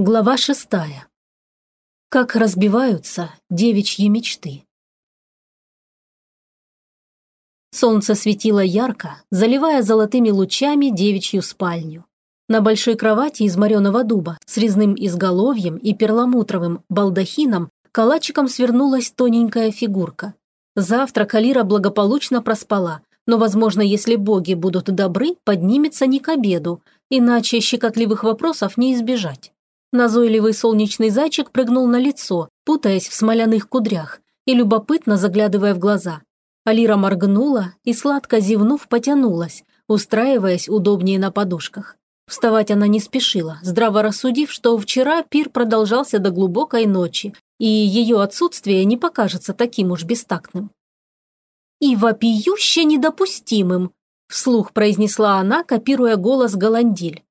Глава шестая. Как разбиваются девичьи мечты. Солнце светило ярко, заливая золотыми лучами девичью спальню. На большой кровати из мореного дуба с резным изголовьем и перламутровым балдахином калачиком свернулась тоненькая фигурка. Завтра Калира благополучно проспала, но, возможно, если боги будут добры, поднимется не к обеду, иначе щекотливых вопросов не избежать. Назойливый солнечный зайчик прыгнул на лицо, путаясь в смоляных кудрях и любопытно заглядывая в глаза. Алира моргнула и, сладко зевнув, потянулась, устраиваясь удобнее на подушках. Вставать она не спешила, здраво рассудив, что вчера пир продолжался до глубокой ночи, и ее отсутствие не покажется таким уж бестактным. «И вопиюще недопустимым», – вслух произнесла она, копируя голос Голандиль.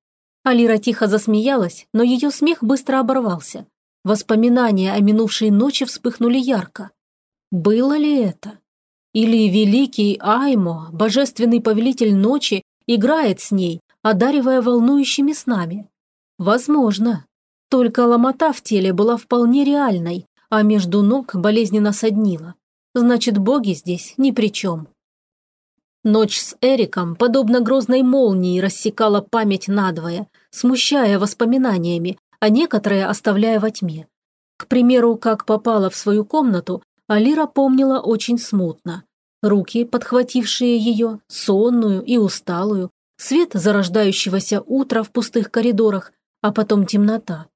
Алира тихо засмеялась, но ее смех быстро оборвался. Воспоминания о минувшей ночи вспыхнули ярко. Было ли это? Или великий Аймо, божественный повелитель ночи, играет с ней, одаривая волнующими снами? Возможно. Только ломота в теле была вполне реальной, а между ног болезненно соднила. Значит, боги здесь ни при чем. Ночь с Эриком, подобно грозной молнии, рассекала память надвое, смущая воспоминаниями, а некоторые оставляя во тьме. К примеру, как попала в свою комнату, Алира помнила очень смутно. Руки, подхватившие ее, сонную и усталую, свет зарождающегося утра в пустых коридорах, а потом темнота.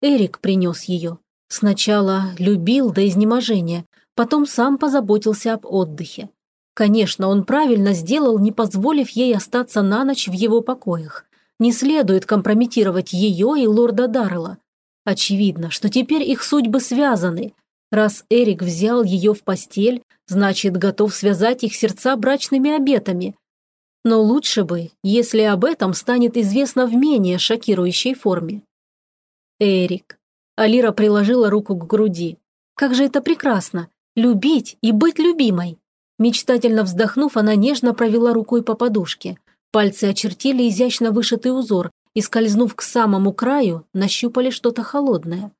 Эрик принес ее. Сначала любил до изнеможения, потом сам позаботился об отдыхе. Конечно, он правильно сделал, не позволив ей остаться на ночь в его покоях. Не следует компрометировать ее и лорда Даррелла. Очевидно, что теперь их судьбы связаны. Раз Эрик взял ее в постель, значит, готов связать их сердца брачными обетами. Но лучше бы, если об этом станет известно в менее шокирующей форме. Эрик. Алира приложила руку к груди. Как же это прекрасно! Любить и быть любимой. Мечтательно вздохнув, она нежно провела рукой по подушке. Пальцы очертили изящно вышитый узор и, скользнув к самому краю, нащупали что-то холодное.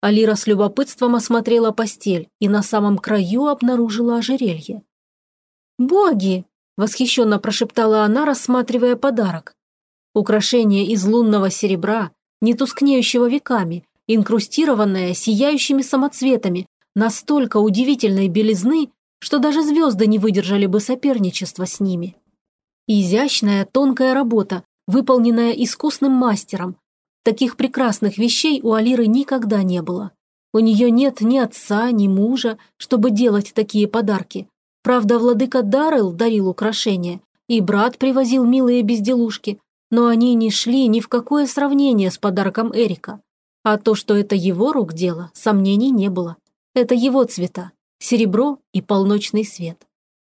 Алира с любопытством осмотрела постель и на самом краю обнаружила ожерелье. «Боги!» – восхищенно прошептала она, рассматривая подарок. Украшение из лунного серебра, не тускнеющего веками, инкрустированное сияющими самоцветами, настолько удивительной белизны, что даже звезды не выдержали бы соперничества с ними. Изящная, тонкая работа, выполненная искусным мастером. Таких прекрасных вещей у Алиры никогда не было. У нее нет ни отца, ни мужа, чтобы делать такие подарки. Правда, владыка Даррелл дарил украшения, и брат привозил милые безделушки, но они не шли ни в какое сравнение с подарком Эрика. А то, что это его рук дело, сомнений не было. Это его цвета серебро и полночный свет.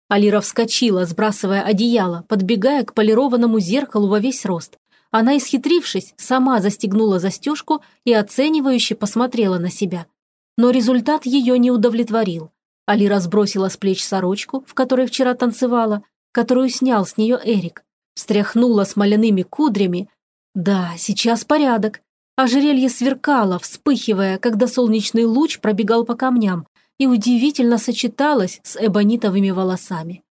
Алира вскочила, сбрасывая одеяло, подбегая к полированному зеркалу во весь рост. Она, исхитрившись, сама застегнула застежку и оценивающе посмотрела на себя. Но результат ее не удовлетворил. Алира сбросила с плеч сорочку, в которой вчера танцевала, которую снял с нее Эрик, встряхнула смоляными кудрями. Да, сейчас порядок. Ожерелье сверкало, вспыхивая, когда солнечный луч пробегал по камням, и удивительно сочеталась с эбонитовыми волосами.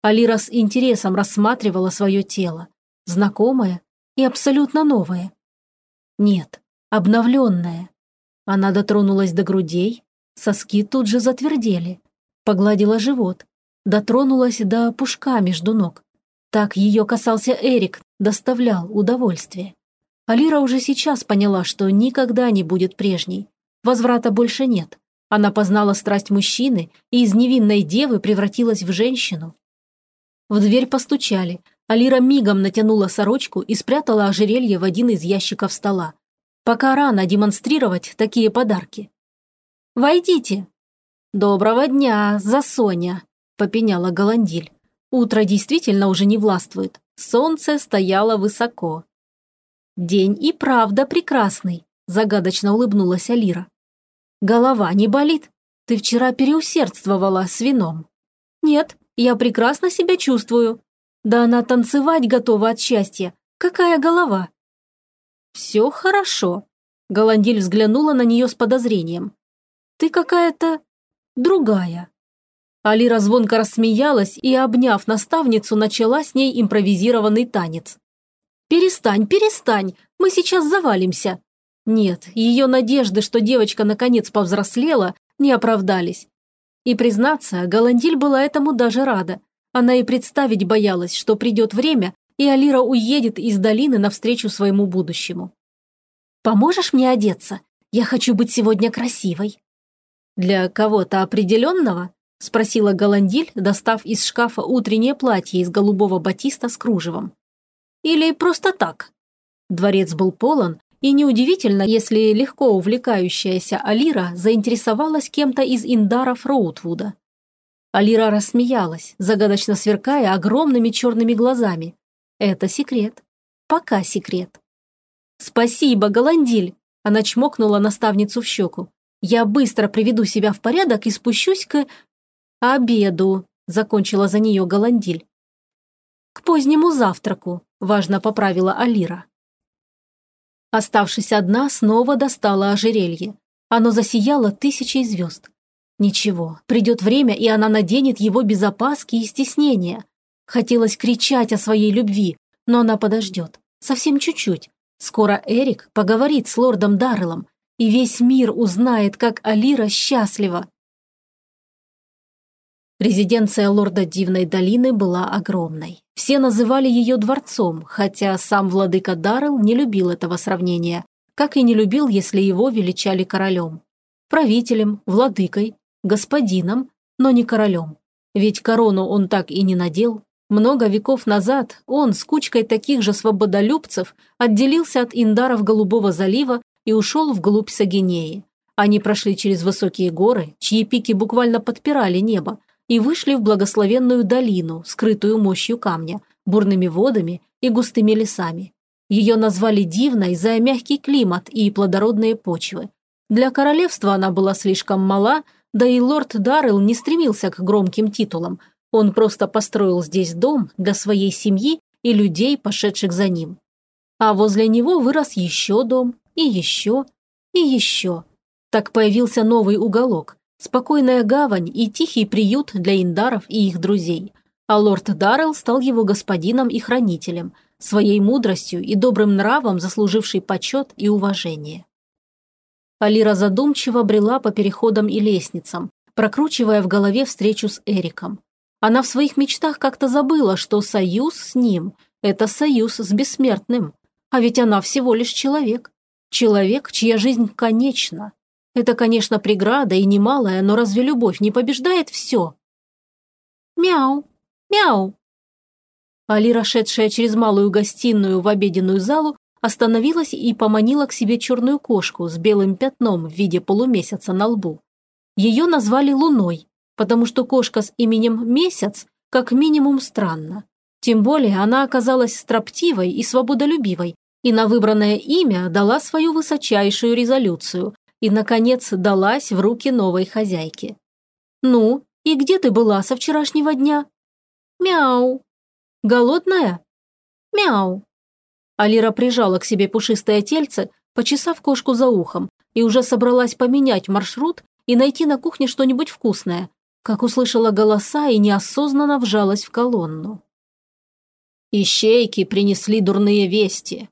Алира с интересом рассматривала свое тело, знакомое и абсолютно новое. Нет, обновленное. Она дотронулась до грудей, соски тут же затвердели, погладила живот, дотронулась до пушка между ног. Так ее касался Эрик, доставлял удовольствие. Алира уже сейчас поняла, что никогда не будет прежней. Возврата больше нет. Она познала страсть мужчины и из невинной девы превратилась в женщину. В дверь постучали. Алира мигом натянула сорочку и спрятала ожерелье в один из ящиков стола. Пока рано демонстрировать такие подарки. «Войдите!» «Доброго дня, за Соня!» – попеняла Голандиль. Утро действительно уже не властвует. Солнце стояло высоко. «День и правда прекрасный», – загадочно улыбнулась Алира. Голова не болит? Ты вчера переусердствовала с вином. Нет, я прекрасно себя чувствую. Да она танцевать готова от счастья. Какая голова? Все хорошо. Голандиль взглянула на нее с подозрением. «Ты какая-то другая». Алира звонко рассмеялась и, обняв наставницу, начала с ней импровизированный танец. «Перестань, перестань, мы сейчас завалимся». Нет, ее надежды, что девочка наконец повзрослела, не оправдались. И, признаться, Голандиль была этому даже рада. Она и представить боялась, что придет время, и Алира уедет из долины навстречу своему будущему. «Поможешь мне одеться? Я хочу быть сегодня красивой». «Для кого-то определенного?» – спросила Голандиль, достав из шкафа утреннее платье из голубого батиста с кружевом. «Или просто так?» Дворец был полон, и неудивительно, если легко увлекающаяся Алира заинтересовалась кем-то из индаров Роутвуда. Алира рассмеялась, загадочно сверкая огромными черными глазами. Это секрет. Пока секрет. «Спасибо, Голандиль!» Она чмокнула наставницу в щеку. «Я быстро приведу себя в порядок и спущусь к... обеду», закончила за нее Голандиль. «К позднему завтраку», важно поправила Алира. Оставшись одна, снова достала ожерелье. Оно засияло тысячей звезд. Ничего, придет время, и она наденет его без опаски и стеснения. Хотелось кричать о своей любви, но она подождет. Совсем чуть-чуть. Скоро Эрик поговорит с лордом Дарреллом, и весь мир узнает, как Алира счастлива. Резиденция лорда Дивной долины была огромной. Все называли ее дворцом, хотя сам владыка Даррелл не любил этого сравнения, как и не любил, если его величали королем. Правителем, владыкой, господином, но не королем. Ведь корону он так и не надел, много веков назад он с кучкой таких же свободолюбцев отделился от индаров Голубого залива и ушел вглубь Сагинеи. Они прошли через высокие горы, чьи пики буквально подпирали небо, и вышли в благословенную долину, скрытую мощью камня, бурными водами и густыми лесами. Ее назвали дивной за мягкий климат и плодородные почвы. Для королевства она была слишком мала, да и лорд Даррелл не стремился к громким титулам, он просто построил здесь дом для своей семьи и людей, пошедших за ним. А возле него вырос еще дом, и еще, и еще. Так появился новый уголок, спокойная гавань и тихий приют для индаров и их друзей. А лорд Даррелл стал его господином и хранителем, своей мудростью и добрым нравом заслуживший почет и уважение. Алира задумчиво брела по переходам и лестницам, прокручивая в голове встречу с Эриком. Она в своих мечтах как-то забыла, что союз с ним – это союз с бессмертным. А ведь она всего лишь человек. Человек, чья жизнь конечна. Это, конечно, преграда и немалая, но разве любовь не побеждает все? Мяу, мяу. Алира, шедшая через малую гостиную в обеденную залу, остановилась и поманила к себе черную кошку с белым пятном в виде полумесяца на лбу. Ее назвали Луной, потому что кошка с именем Месяц как минимум странно. Тем более она оказалась строптивой и свободолюбивой, и на выбранное имя дала свою высочайшую резолюцию и, наконец, далась в руки новой хозяйки. «Ну, и где ты была со вчерашнего дня?» «Мяу». «Голодная?» «Мяу». Алира прижала к себе пушистое тельце, почесав кошку за ухом, и уже собралась поменять маршрут и найти на кухне что-нибудь вкусное, как услышала голоса и неосознанно вжалась в колонну. Ищейки принесли дурные вести.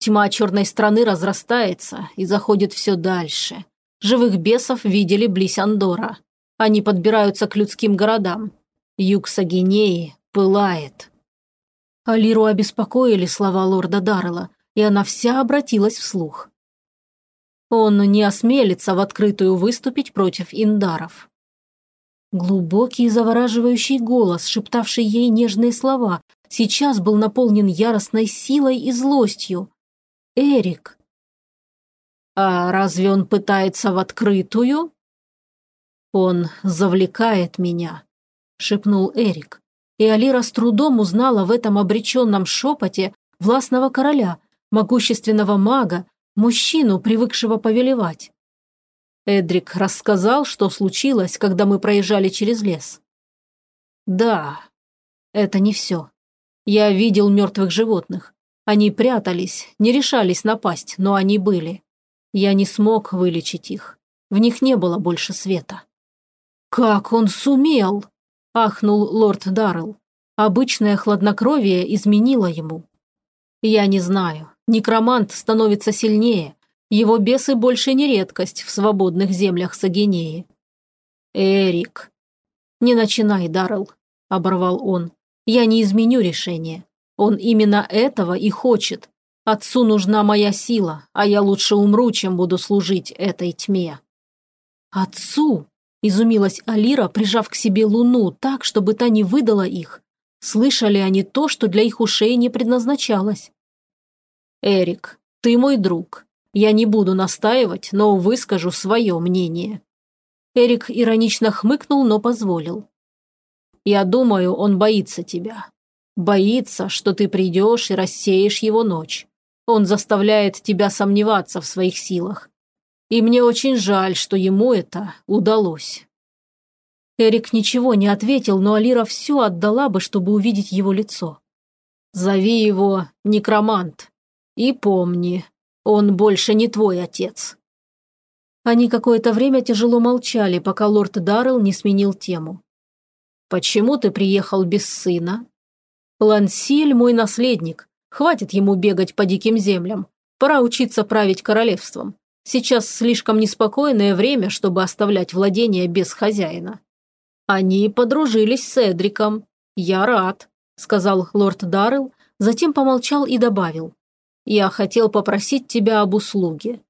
Тьма черной страны разрастается и заходит все дальше. Живых бесов видели близ Андора. Они подбираются к людским городам. Юг Сагинеи пылает. Алиру обеспокоили слова лорда Даррелла, и она вся обратилась вслух. Он не осмелится в открытую выступить против индаров. Глубокий и завораживающий голос, шептавший ей нежные слова, сейчас был наполнен яростной силой и злостью. Эрик. А разве он пытается в открытую? Он завлекает меня, шепнул Эрик. И Алира с трудом узнала в этом обреченном шепоте властного короля, могущественного мага, мужчину, привыкшего повелевать. Эдрик рассказал, что случилось, когда мы проезжали через лес. Да, это не все. Я видел мертвых животных. Они прятались, не решались напасть, но они были. Я не смог вылечить их. В них не было больше света. «Как он сумел?» – ахнул лорд Даррелл. Обычное хладнокровие изменило ему. «Я не знаю. Некромант становится сильнее. Его бесы больше не редкость в свободных землях Сагинеи». «Эрик!» «Не начинай, Даррелл», – оборвал он. «Я не изменю решение. Он именно этого и хочет. Отцу нужна моя сила, а я лучше умру, чем буду служить этой тьме». «Отцу?» – изумилась Алира, прижав к себе луну так, чтобы та не выдала их. Слышали они то, что для их ушей не предназначалось. «Эрик, ты мой друг. Я не буду настаивать, но выскажу свое мнение». Эрик иронично хмыкнул, но позволил. «Я думаю, он боится тебя. Боится, что ты придешь и рассеешь его ночь. Он заставляет тебя сомневаться в своих силах. И мне очень жаль, что ему это удалось». Эрик ничего не ответил, но Алира все отдала бы, чтобы увидеть его лицо. «Зови его некромант. И помни, он больше не твой отец». Они какое-то время тяжело молчали, пока лорд Даррелл не сменил тему. «Почему ты приехал без сына?» «Лансиль мой наследник. Хватит ему бегать по диким землям. Пора учиться править королевством. Сейчас слишком неспокойное время, чтобы оставлять владение без хозяина». «Они подружились с Эдриком. Я рад», – сказал лорд Даррелл, затем помолчал и добавил. «Я хотел попросить тебя об услуге.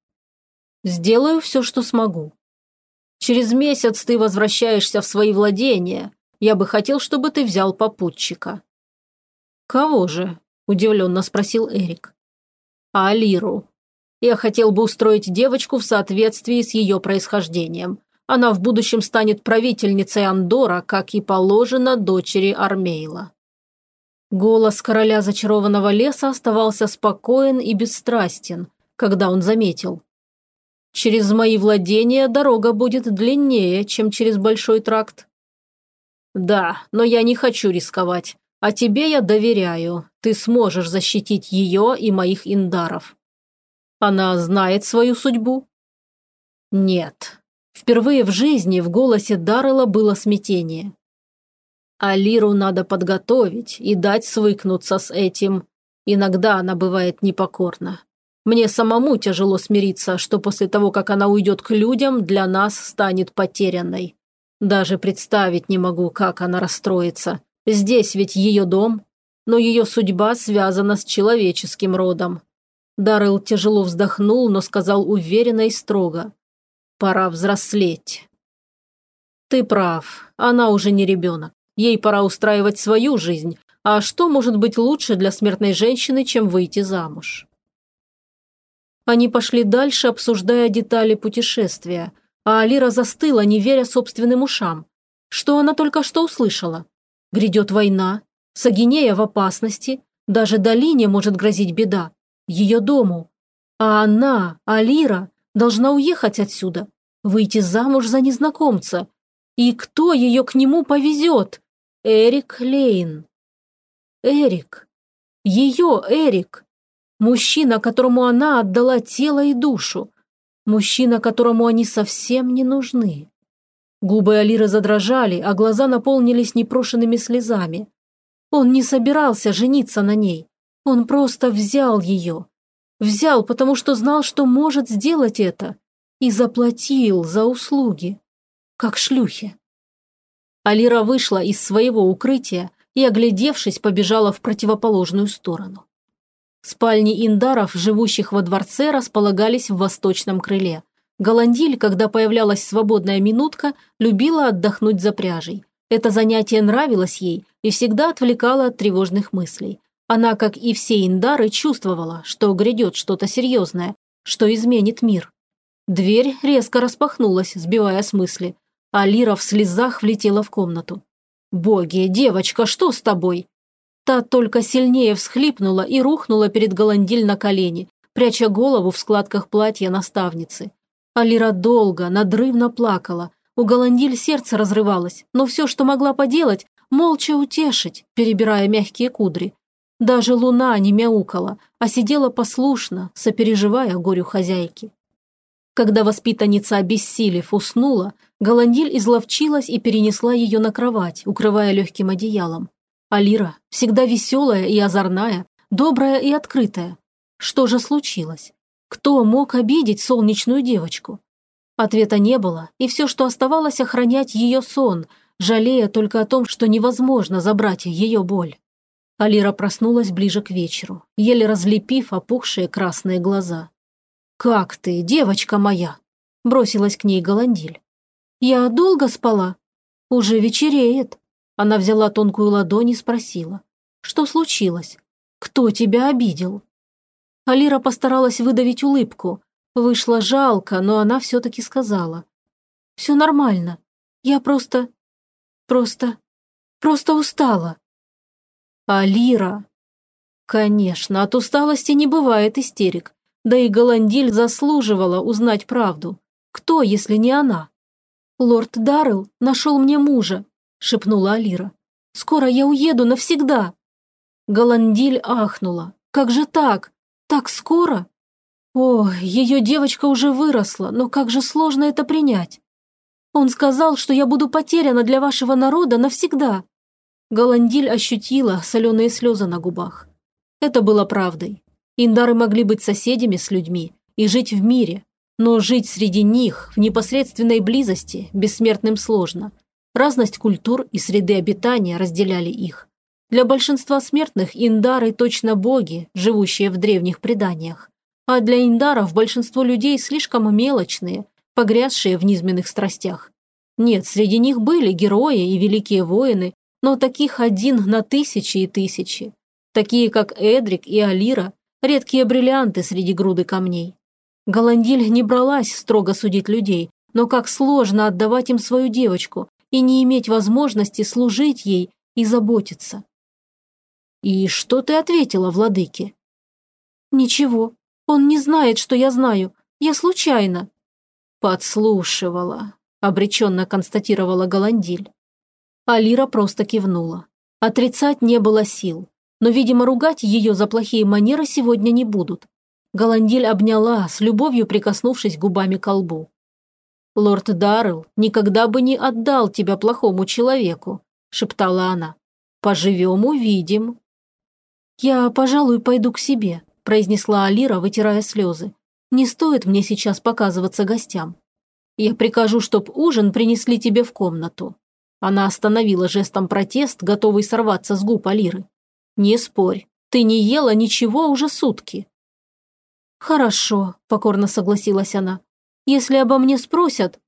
Сделаю все, что смогу. Через месяц ты возвращаешься в свои владения. Я бы хотел, чтобы ты взял попутчика». «Кого же?» – удивленно спросил Эрик. «Алиру. Я хотел бы устроить девочку в соответствии с ее происхождением. Она в будущем станет правительницей Андора, как и положено дочери Армейла. Голос короля зачарованного леса оставался спокоен и бесстрастен, когда он заметил. «Через мои владения дорога будет длиннее, чем через Большой тракт». «Да, но я не хочу рисковать, а тебе я доверяю. Ты сможешь защитить ее и моих индаров». «Она знает свою судьбу?» «Нет, Впервые в жизни в голосе Даррелла было смятение. Алиру надо подготовить и дать свыкнуться с этим. Иногда она бывает непокорна. Мне самому тяжело смириться, что после того, как она уйдет к людям, для нас станет потерянной. Даже представить не могу, как она расстроится. Здесь ведь ее дом, но ее судьба связана с человеческим родом. Даррелл тяжело вздохнул, но сказал уверенно и строго. Пора взрослеть. Ты прав, она уже не ребенок. Ей пора устраивать свою жизнь. А что может быть лучше для смертной женщины, чем выйти замуж? Они пошли дальше, обсуждая детали путешествия, а Алира застыла, не веря собственным ушам. Что она только что услышала? Грядет война, Сагинея в опасности, даже долине может грозить беда, ее дому. А она, Алира, должна уехать отсюда, выйти замуж за незнакомца. И кто ее к нему повезет? Эрик Лейн. Эрик. Ее Эрик. Мужчина, которому она отдала тело и душу. Мужчина, которому они совсем не нужны. Губы Алиры задрожали, а глаза наполнились непрошенными слезами. Он не собирался жениться на ней. Он просто взял ее, Взял, потому что знал, что может сделать это. И заплатил за услуги. Как шлюхи. Алира вышла из своего укрытия и, оглядевшись, побежала в противоположную сторону. Спальни индаров, живущих во дворце, располагались в восточном крыле. Голандиль, когда появлялась свободная минутка, любила отдохнуть за пряжей. Это занятие нравилось ей и всегда отвлекало от тревожных мыслей. Она, как и все индары, чувствовала, что грядет что-то серьезное, что изменит мир. Дверь резко распахнулась, сбивая с мысли, а Лира в слезах влетела в комнату. «Боги, девочка, что с тобой?» Та только сильнее всхлипнула и рухнула перед Голандиль на колени, пряча голову в складках платья наставницы. Алира долго, надрывно плакала. У Голандиль сердце разрывалось, но все, что могла поделать, молча утешить, перебирая мягкие кудри. Даже луна не мяукала, а сидела послушно, сопереживая горю хозяйки. Когда воспитанница, обессилев, уснула, Голандиль изловчилась и перенесла ее на кровать, укрывая легким одеялом. Алира, всегда веселая и озорная, добрая и открытая. Что же случилось? Кто мог обидеть солнечную девочку? Ответа не было, и все, что оставалось, охранять ее сон, жалея только о том, что невозможно забрать ее боль. Алира проснулась ближе к вечеру, еле разлепив опухшие красные глаза. «Как ты, девочка моя?» – бросилась к ней Голандиль. «Я долго спала? Уже вечереет». Она взяла тонкую ладонь и спросила. «Что случилось? Кто тебя обидел?» Алира постаралась выдавить улыбку. Вышло жалко, но она все-таки сказала. «Все нормально. Я просто... просто... просто устала». «Алира...» Конечно, от усталости не бывает истерик. Да и Голандиль заслуживала узнать правду. Кто, если не она? «Лорд Даррелл нашел мне мужа», – шепнула Алира. «Скоро я уеду навсегда». Голандиль ахнула. «Как же так? Так скоро? О, ее девочка уже выросла, но как же сложно это принять. Он сказал, что я буду потеряна для вашего народа навсегда. Голандиль ощутила соленые слезы на губах. Это было правдой. Индары могли быть соседями с людьми и жить в мире, но жить среди них, в непосредственной близости, бессмертным сложно. Разность культур и среды обитания разделяли их. Для большинства смертных индары точно боги, живущие в древних преданиях. А для индаров большинство людей слишком мелочные, погрязшие в низменных страстях. Нет, среди них были герои и великие воины, но таких один на тысячи и тысячи. Такие, как Эдрик и Алира, редкие бриллианты среди груды камней. Голандиль не бралась строго судить людей, но как сложно отдавать им свою девочку и не иметь возможности служить ей и заботиться. «И что ты ответила, владыке?» «Ничего. Он не знает, что я знаю. Я случайно». «Подслушивала», – обреченно констатировала Голандиль. Алира просто кивнула. Отрицать не было сил. Но, видимо, ругать ее за плохие манеры сегодня не будут. Голандиль обняла, с любовью прикоснувшись губами к лбу. «Лорд Даррелл никогда бы не отдал тебя плохому человеку», – шептала она. «Поживем – увидим». «Я, пожалуй, пойду к себе», – произнесла Алира, вытирая слезы. «Не стоит мне сейчас показываться гостям. Я прикажу, чтоб ужин принесли тебе в комнату». Она остановила жестом протест, готовый сорваться с губ Алиры. «Не спорь, ты не ела ничего уже сутки». «Хорошо», – покорно согласилась она. «Если обо мне спросят...»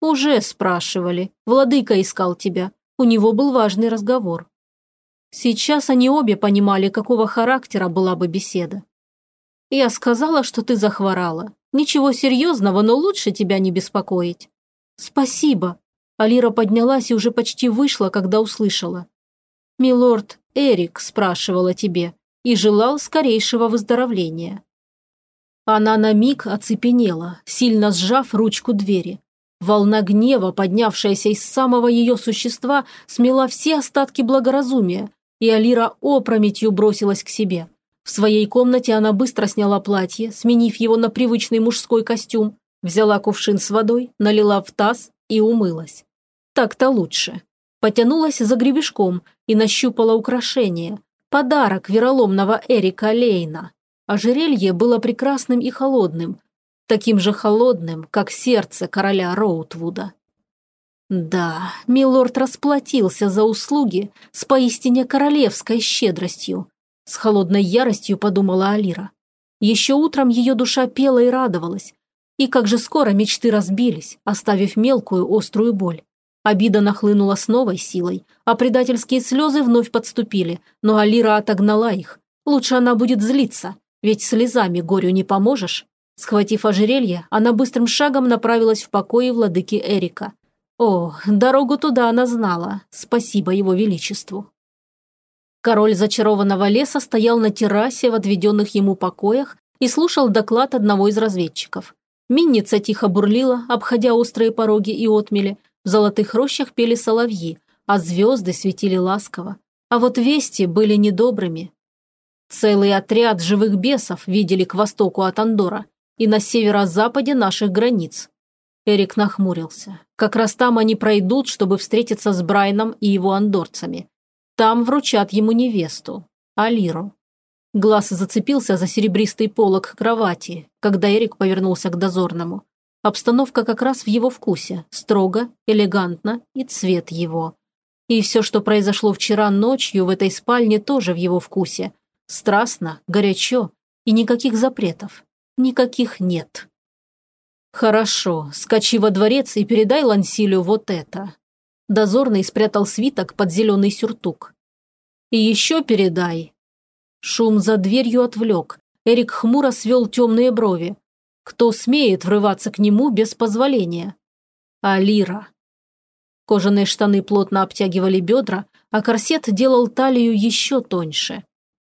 «Уже спрашивали. Владыка искал тебя. У него был важный разговор. Сейчас они обе понимали, какого характера была бы беседа. «Я сказала, что ты захворала. Ничего серьезного, но лучше тебя не беспокоить». «Спасибо». Алира поднялась и уже почти вышла, когда услышала. «Милорд, Эрик спрашивал о тебе и желал скорейшего выздоровления». Она на миг оцепенела, сильно сжав ручку двери. Волна гнева, поднявшаяся из самого ее существа, смела все остатки благоразумия, и Алира опрометью бросилась к себе. В своей комнате она быстро сняла платье, сменив его на привычный мужской костюм, взяла кувшин с водой, налила в таз и умылась. Так-то лучше. Потянулась за гребешком и нащупала украшение. Подарок вероломного Эрика Лейна. Ожерелье было прекрасным и холодным, таким же холодным, как сердце короля Роутвуда. Да, милорд расплатился за услуги с поистине королевской щедростью. С холодной яростью подумала Алира. Еще утром ее душа пела и радовалась. И как же скоро мечты разбились, оставив мелкую острую боль. Обида нахлынула с новой силой, а предательские слезы вновь подступили, но Алира отогнала их. Лучше она будет злиться, ведь слезами горю не поможешь. Схватив ожерелье, она быстрым шагом направилась в покои владыки Эрика – о, дорогу туда она знала, спасибо его величеству. Король зачарованного леса стоял на террасе в отведенных ему покоях и слушал доклад одного из разведчиков. Минница тихо бурлила, обходя острые пороги и отмели, в золотых рощах пели соловьи, а звезды светили ласково. А вот вести были недобрыми. Целый отряд живых бесов видели к востоку от Андора. и на северо-западе наших границ. Эрик нахмурился. Как раз там они пройдут, чтобы встретиться с Брайном и его андорцами. Там вручат ему невесту, Алиру. Глаз зацепился за серебристый полог кровати, когда Эрик повернулся к дозорному. Обстановка как раз в его вкусе, строго, элегантно и цвет его. И все, что произошло вчера ночью в этой спальне, тоже в его вкусе. Страстно, горячо и никаких запретов. Никаких нет. «Хорошо, скачи во дворец и передай Лансилю вот это». Дозорный спрятал свиток под зеленый сюртук. «И еще передай». Шум за дверью отвлек. Эрик хмуро свел темные брови. Кто смеет врываться к нему без позволения? Алира. Кожаные штаны плотно обтягивали бедра, а корсет делал талию еще тоньше.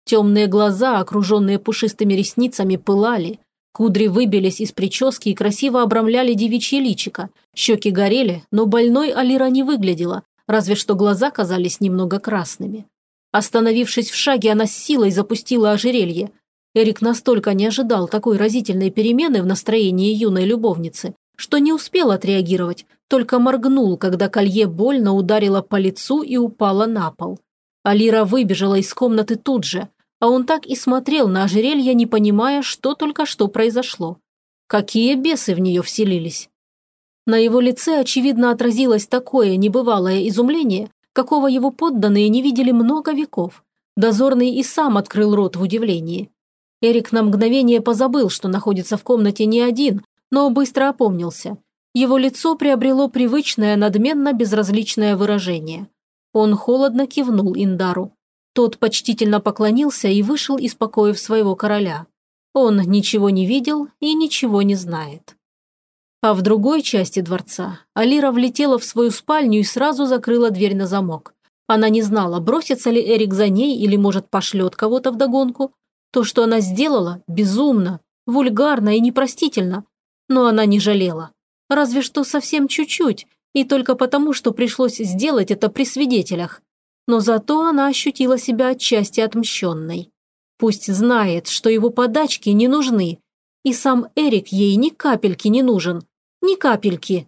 Темные глаза, окруженные пушистыми ресницами, пылали. Кудри выбились из прически и красиво обрамляли девичье личико. Щеки горели, но больной Алира не выглядела, разве что глаза казались немного красными. Остановившись в шаге, она с силой запустила ожерелье. Эрик настолько не ожидал такой разительной перемены в настроении юной любовницы, что не успел отреагировать, только моргнул, когда колье больно ударило по лицу и упало на пол. Алира выбежала из комнаты тут же, а он так и смотрел на ожерелье, не понимая, что только что произошло. Какие бесы в нее вселились? На его лице, очевидно, отразилось такое небывалое изумление, какого его подданные не видели много веков. Дозорный и сам открыл рот в удивлении. Эрик на мгновение позабыл, что находится в комнате не один, но быстро опомнился. Его лицо приобрело привычное надменно-безразличное выражение. Он холодно кивнул Индару. Тот почтительно поклонился и вышел из покоев своего короля. Он ничего не видел и ничего не знает. А в другой части дворца Алира влетела в свою спальню и сразу закрыла дверь на замок. Она не знала, бросится ли Эрик за ней или, может, пошлет кого-то вдогонку. То, что она сделала, безумно, вульгарно и непростительно. Но она не жалела. Разве что совсем чуть-чуть, и только потому, что пришлось сделать это при свидетелях. Но зато она ощутила себя отчасти отмщенной. Пусть знает, что его подачки не нужны, и сам Эрик ей ни капельки не нужен. Ни капельки.